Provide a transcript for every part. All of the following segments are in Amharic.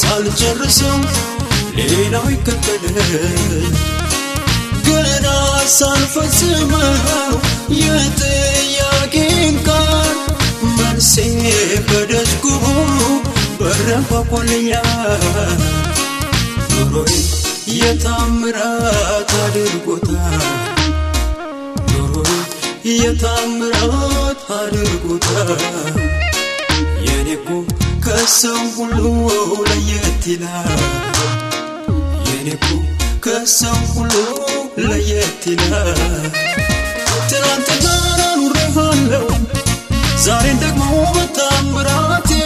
ሳልጨርሰው ሌላው ይከተል ገና ሳልፈጽመው የጥያቄን ቃል መልሴ በደጅ ቆሞ በር አንኳኳልኛል ኑሮዬ የታምራት አድርጎታል። ኑሮዬ የታምራት አድርጎታል። የኔኮ Kasankuloo layettila. Yeneku kasankuloo layettila. Tiraanta baara nurree faalleewu. Zaareen deeguu bataan biraati.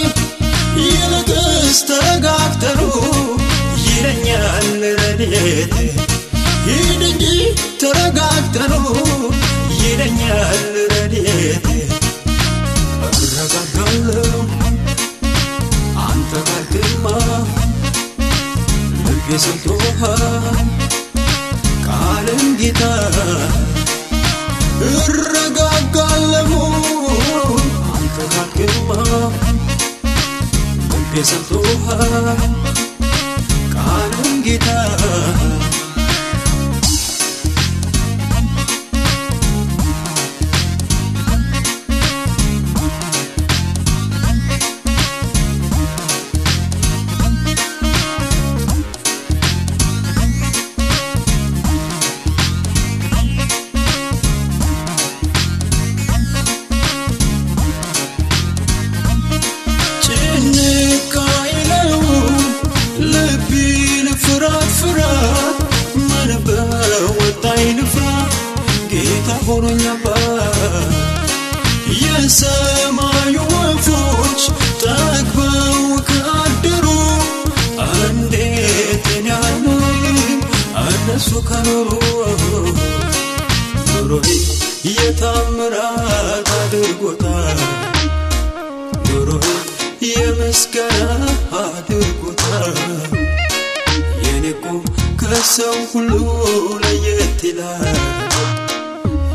Yeena keessa gaaftaruu. Jireenya alleera dheedhe. Hidhigi tara gaaftaruu. Jireenya. empieza a antojar ከኖሩ ኑሮዬ የታምራት አድርጎታል። ኑሮዬ የምስጋና አድርጎታል። የኔኮ ከሰው ሁሉ ለየት ይላል።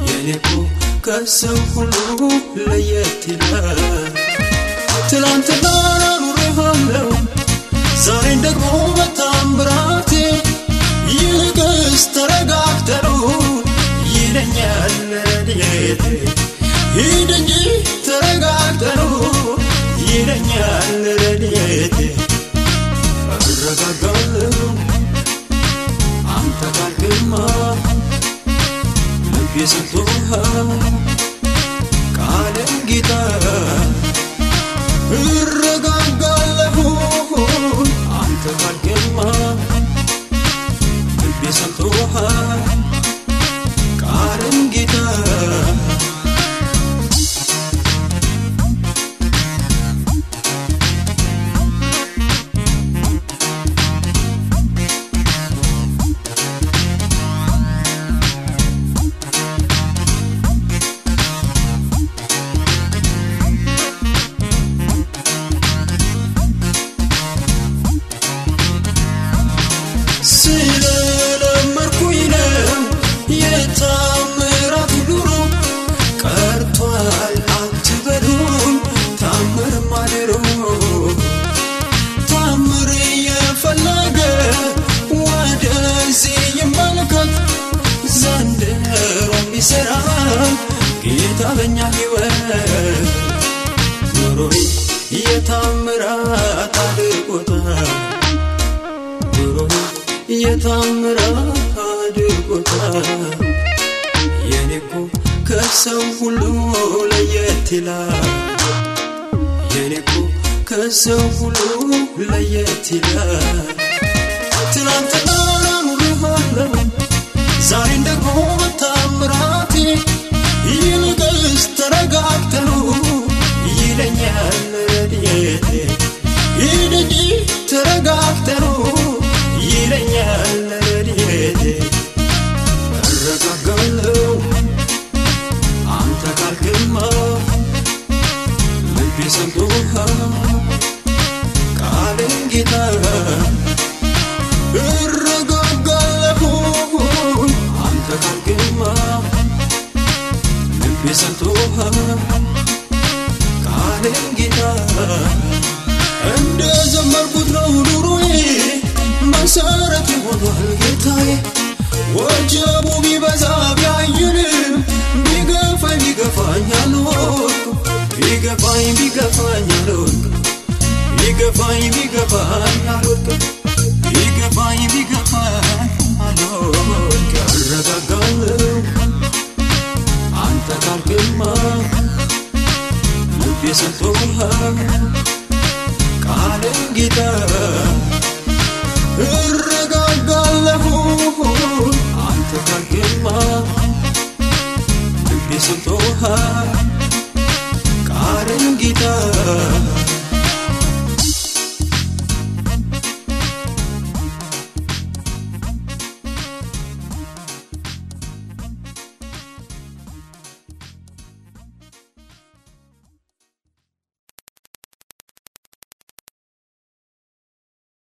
የኔኮ ከሰው ሁሉ ለየት ይላል። ትላንትና ኑሬሃለው ዛሬን ደግሞ በታምራቴ 越是不合。ጌታ በኛ ሕይወት ኑሮዬ የታምራት አድርጎታል። ኑሮዬ የታምራት አድርጎታል። የኔኮ ከሰው ሁሉ ለየት ይላል። የኔኮ ከሰው ሁሉ ለየት ይላል። ትናንትና gitaraan irra gaggala fuun hanta kan keemaa limpisa tuuhaan kaaleen gitaraan endeeza marbuutu duruun masaarati walwal gitaa'e wajjaa bubii basaa baay'ineen bigafa bigafa nyaaloo bigafa bigafa nyaaloo. ቢገፋኝ ቢገፋኝ አልወድቅም ቢገፋኝ ቢገፋኝ አልወድቅም እረጋጋለሁ አንተ ካልክማ ልቤ ሰጥቶሃል ቃልን ጌታ እረጋጋለሁ አንተ ካልክማ ልቤ ሰጥቶሃል